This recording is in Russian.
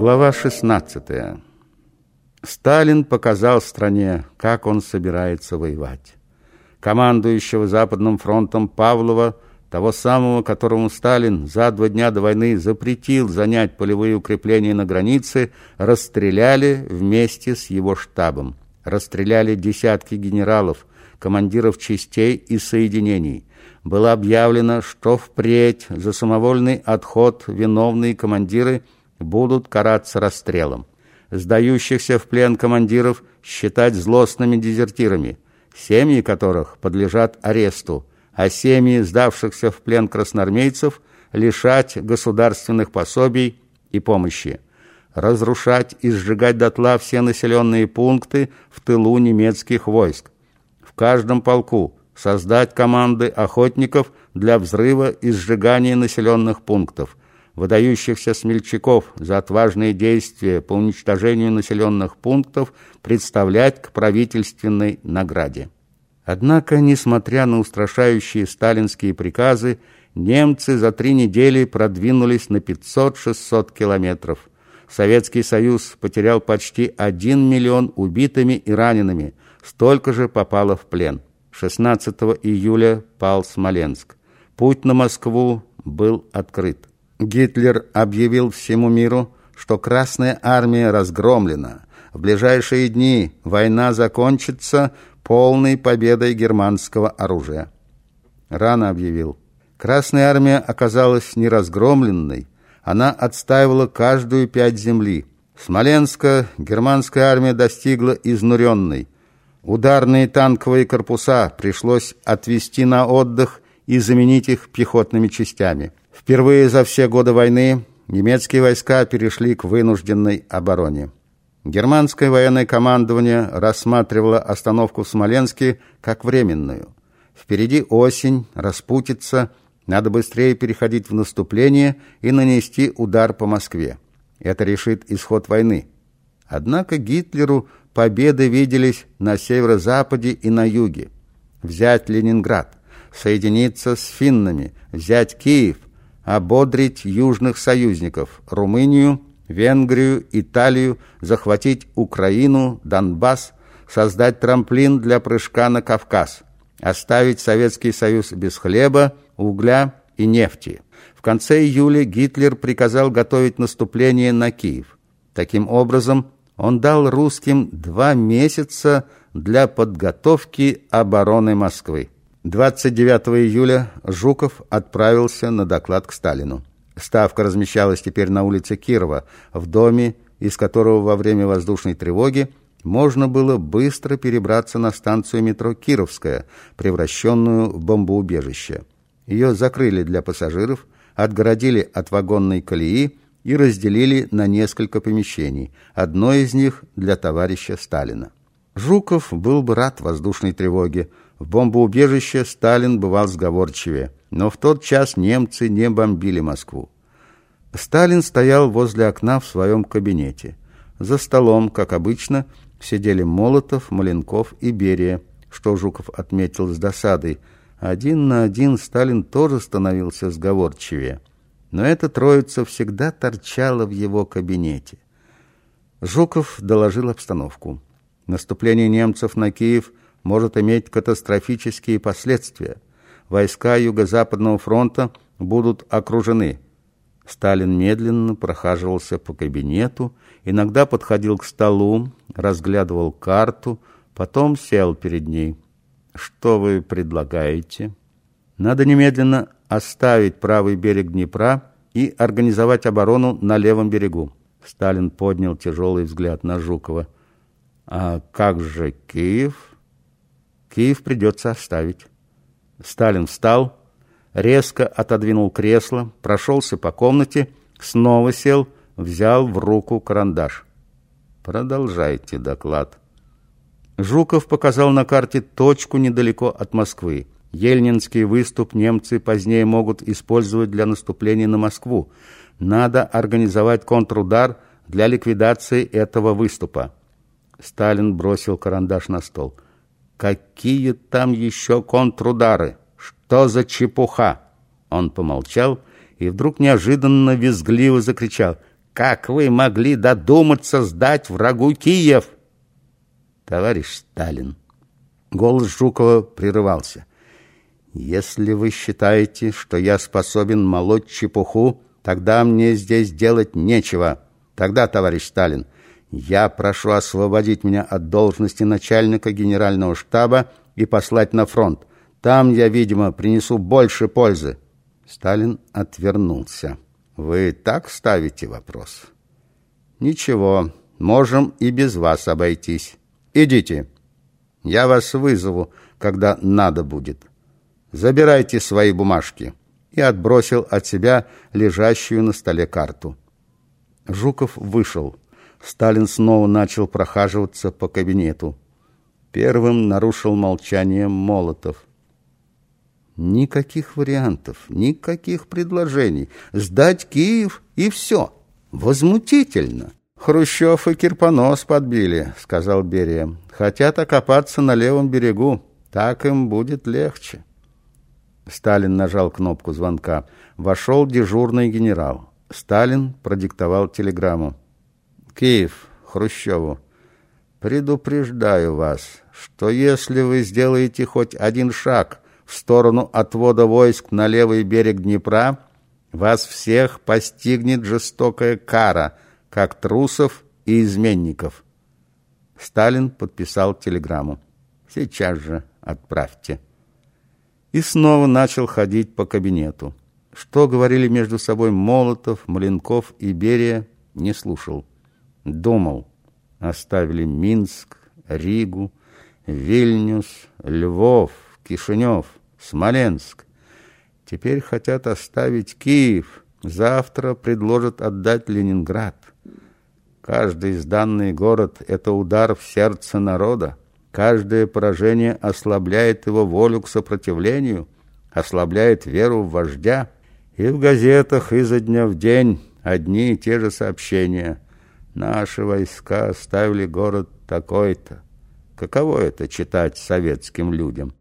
Глава 16. Сталин показал стране, как он собирается воевать. Командующего Западным фронтом Павлова, того самого, которому Сталин за два дня до войны запретил занять полевые укрепления на границе, расстреляли вместе с его штабом. Расстреляли десятки генералов, командиров частей и соединений. Было объявлено, что впредь за самовольный отход виновные командиры – будут караться расстрелом. Сдающихся в плен командиров считать злостными дезертирами, семьи которых подлежат аресту, а семьи сдавшихся в плен красноармейцев лишать государственных пособий и помощи, разрушать и сжигать дотла все населенные пункты в тылу немецких войск. В каждом полку создать команды охотников для взрыва и сжигания населенных пунктов, выдающихся смельчаков за отважные действия по уничтожению населенных пунктов представлять к правительственной награде. Однако, несмотря на устрашающие сталинские приказы, немцы за три недели продвинулись на 500-600 километров. Советский Союз потерял почти 1 миллион убитыми и ранеными, столько же попало в плен. 16 июля пал Смоленск. Путь на Москву был открыт. Гитлер объявил всему миру, что Красная Армия разгромлена. В ближайшие дни война закончится полной победой германского оружия. Рано объявил. Красная Армия оказалась не разгромленной, она отстаивала каждую пять земли. Смоленска германская армия достигла изнуренной. Ударные танковые корпуса пришлось отвести на отдых и заменить их пехотными частями. Впервые за все годы войны немецкие войска перешли к вынужденной обороне. Германское военное командование рассматривало остановку в Смоленске как временную. Впереди осень, распутится, надо быстрее переходить в наступление и нанести удар по Москве. Это решит исход войны. Однако Гитлеру победы виделись на северо-западе и на юге. Взять Ленинград, соединиться с финнами, взять Киев – ободрить южных союзников – Румынию, Венгрию, Италию, захватить Украину, Донбасс, создать трамплин для прыжка на Кавказ, оставить Советский Союз без хлеба, угля и нефти. В конце июля Гитлер приказал готовить наступление на Киев. Таким образом, он дал русским два месяца для подготовки обороны Москвы. 29 июля Жуков отправился на доклад к Сталину. Ставка размещалась теперь на улице Кирова, в доме, из которого во время воздушной тревоги можно было быстро перебраться на станцию метро «Кировская», превращенную в бомбоубежище. Ее закрыли для пассажиров, отгородили от вагонной колеи и разделили на несколько помещений, одно из них для товарища Сталина. Жуков был бы рад воздушной тревоге, в бомбоубежище Сталин бывал сговорчивее, но в тот час немцы не бомбили Москву. Сталин стоял возле окна в своем кабинете. За столом, как обычно, сидели Молотов, Маленков и Берия, что Жуков отметил с досадой. Один на один Сталин тоже становился сговорчивее. Но эта троица всегда торчала в его кабинете. Жуков доложил обстановку. Наступление немцев на Киев – может иметь катастрофические последствия. Войска Юго-Западного фронта будут окружены. Сталин медленно прохаживался по кабинету, иногда подходил к столу, разглядывал карту, потом сел перед ней. «Что вы предлагаете?» «Надо немедленно оставить правый берег Днепра и организовать оборону на левом берегу». Сталин поднял тяжелый взгляд на Жукова. «А как же Киев?» Киев придется оставить. Сталин встал, резко отодвинул кресло, прошелся по комнате, снова сел, взял в руку карандаш. Продолжайте доклад. Жуков показал на карте точку недалеко от Москвы. Ельнинский выступ немцы позднее могут использовать для наступления на Москву. Надо организовать контрудар для ликвидации этого выступа. Сталин бросил карандаш на стол. Какие там еще контрудары? Что за чепуха? Он помолчал и вдруг неожиданно визгливо закричал. Как вы могли додуматься сдать врагу Киев? Товарищ Сталин. Голос Жукова прерывался. Если вы считаете, что я способен молоть чепуху, тогда мне здесь делать нечего. Тогда, товарищ Сталин, я прошу освободить меня от должности начальника генерального штаба и послать на фронт. Там я, видимо, принесу больше пользы. Сталин отвернулся. Вы так ставите вопрос? Ничего, можем и без вас обойтись. Идите. Я вас вызову, когда надо будет. Забирайте свои бумажки. И отбросил от себя лежащую на столе карту. Жуков вышел. Сталин снова начал прохаживаться по кабинету. Первым нарушил молчание Молотов. Никаких вариантов, никаких предложений. Сдать Киев и все. Возмутительно. Хрущев и Кирпонос подбили, сказал Берия. Хотят окопаться на левом берегу. Так им будет легче. Сталин нажал кнопку звонка. Вошел дежурный генерал. Сталин продиктовал телеграмму. Киев, Хрущеву. Предупреждаю вас, что если вы сделаете хоть один шаг в сторону отвода войск на левый берег Днепра, вас всех постигнет жестокая кара, как трусов и изменников. Сталин подписал телеграмму. Сейчас же отправьте. И снова начал ходить по кабинету. Что говорили между собой Молотов, Маленков и Берия, не слушал. Думал. Оставили Минск, Ригу, Вильнюс, Львов, Кишинев – Смоленск. Теперь хотят оставить Киев. Завтра предложат отдать Ленинград. Каждый сданный город – это удар в сердце народа. Каждое поражение ослабляет его волю к сопротивлению, ослабляет веру в вождя. И в газетах изо дня в день одни и те же сообщения. Наши войска оставили город такой-то. Каково это читать советским людям?